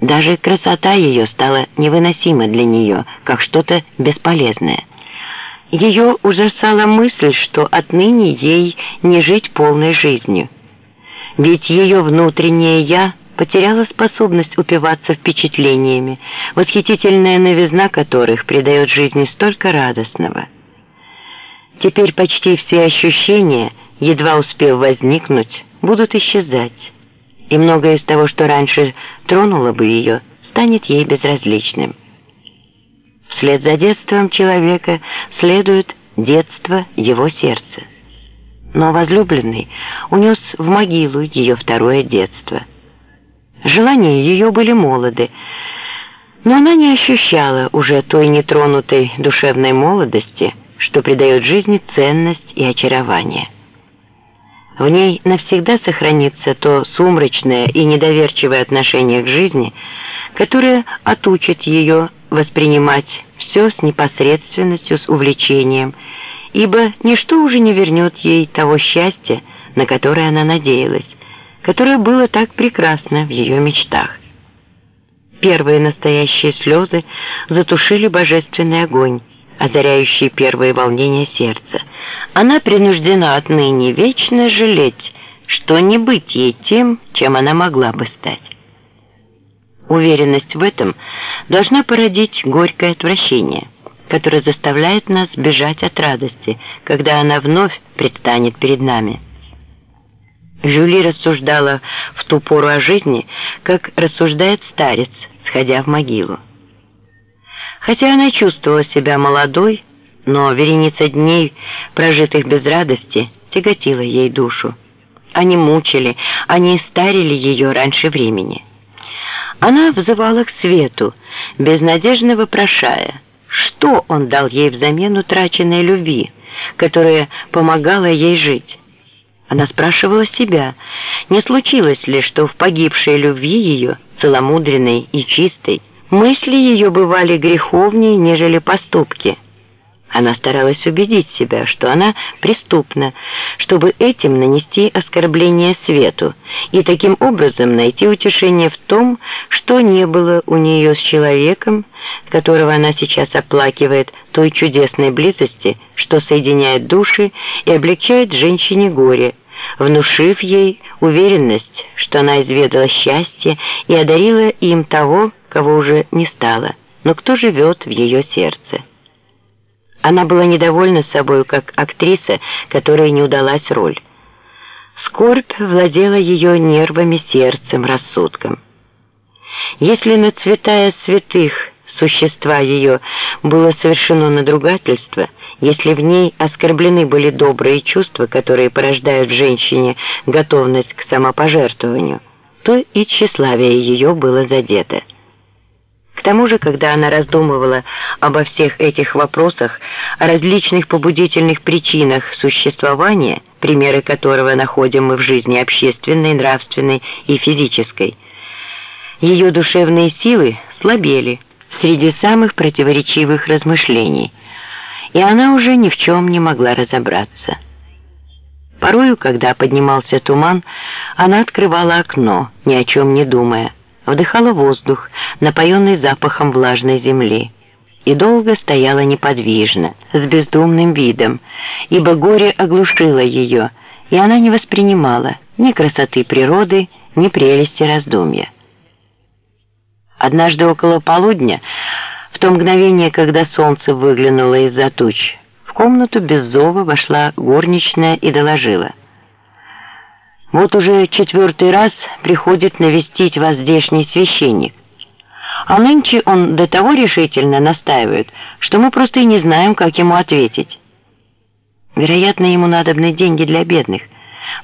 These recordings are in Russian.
Даже красота ее стала невыносима для нее, как что-то бесполезное. Ее ужасала мысль, что отныне ей не жить полной жизнью. Ведь ее внутреннее «я» потеряло способность упиваться впечатлениями, восхитительная новизна которых придает жизни столько радостного. Теперь почти все ощущения, едва успев возникнуть, будут исчезать и многое из того, что раньше тронуло бы ее, станет ей безразличным. Вслед за детством человека следует детство его сердца. Но возлюбленный унес в могилу ее второе детство. Желания ее были молоды, но она не ощущала уже той нетронутой душевной молодости, что придает жизни ценность и очарование. В ней навсегда сохранится то сумрачное и недоверчивое отношение к жизни, которое отучит ее воспринимать все с непосредственностью, с увлечением, ибо ничто уже не вернет ей того счастья, на которое она надеялась, которое было так прекрасно в ее мечтах. Первые настоящие слезы затушили божественный огонь, озаряющий первые волнения сердца – она принуждена отныне вечно жалеть, что не быть ей тем, чем она могла бы стать. Уверенность в этом должна породить горькое отвращение, которое заставляет нас бежать от радости, когда она вновь предстанет перед нами. Жюли рассуждала в ту пору о жизни, как рассуждает старец, сходя в могилу. Хотя она чувствовала себя молодой, но вереница дней, прожитых без радости, тяготила ей душу. Они мучили, они старили ее раньше времени. Она взывала к свету, безнадежно вопрошая, что он дал ей взамен утраченной любви, которая помогала ей жить. Она спрашивала себя, не случилось ли, что в погибшей любви ее, целомудренной и чистой, мысли ее бывали греховнее, нежели поступки – она старалась убедить себя, что она преступна, чтобы этим нанести оскорбление свету и таким образом найти утешение в том, что не было у нее с человеком, которого она сейчас оплакивает, той чудесной близости, что соединяет души и облегчает женщине горе, внушив ей уверенность, что она изведала счастье и одарила им того, кого уже не стало, но кто живет в ее сердце. Она была недовольна собой, как актриса, которой не удалась роль. Скорбь владела ее нервами, сердцем, рассудком. Если на цветая святых существа ее было совершено надругательство, если в ней оскорблены были добрые чувства, которые порождают в женщине готовность к самопожертвованию, то и тщеславие ее было задето. К тому же, когда она раздумывала обо всех этих вопросах, о различных побудительных причинах существования, примеры которого находим мы в жизни общественной, нравственной и физической, ее душевные силы слабели среди самых противоречивых размышлений, и она уже ни в чем не могла разобраться. Порою, когда поднимался туман, она открывала окно, ни о чем не думая, вдыхала воздух, напоенный запахом влажной земли, и долго стояла неподвижно, с бездумным видом, ибо горе оглушило ее, и она не воспринимала ни красоты природы, ни прелести раздумья. Однажды около полудня, в то мгновение, когда солнце выглянуло из-за туч, в комнату без зова вошла горничная и доложила. Вот уже четвертый раз приходит навестить вас здешний священник. А нынче он до того решительно настаивает, что мы просто и не знаем, как ему ответить. Вероятно, ему надобны деньги для бедных.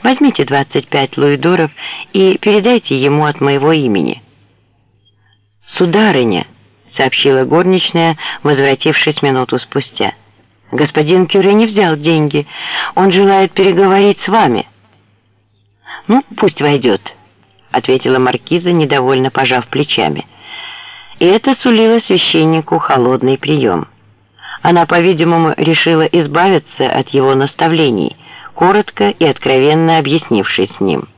Возьмите 25 луидоров и передайте ему от моего имени. «Сударыня», — сообщила горничная, возвратившись минуту спустя, — «господин Кюре не взял деньги. Он желает переговорить с вами». «Ну, пусть войдет», — ответила маркиза, недовольно пожав плечами. И это сулило священнику холодный прием. Она, по-видимому, решила избавиться от его наставлений, коротко и откровенно объяснившись с ним.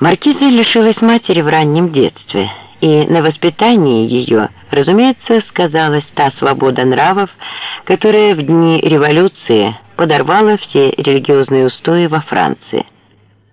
Маркиза лишилась матери в раннем детстве, и на воспитании ее, разумеется, сказалась та свобода нравов, которая в дни революции подорвала все религиозные устои во Франции.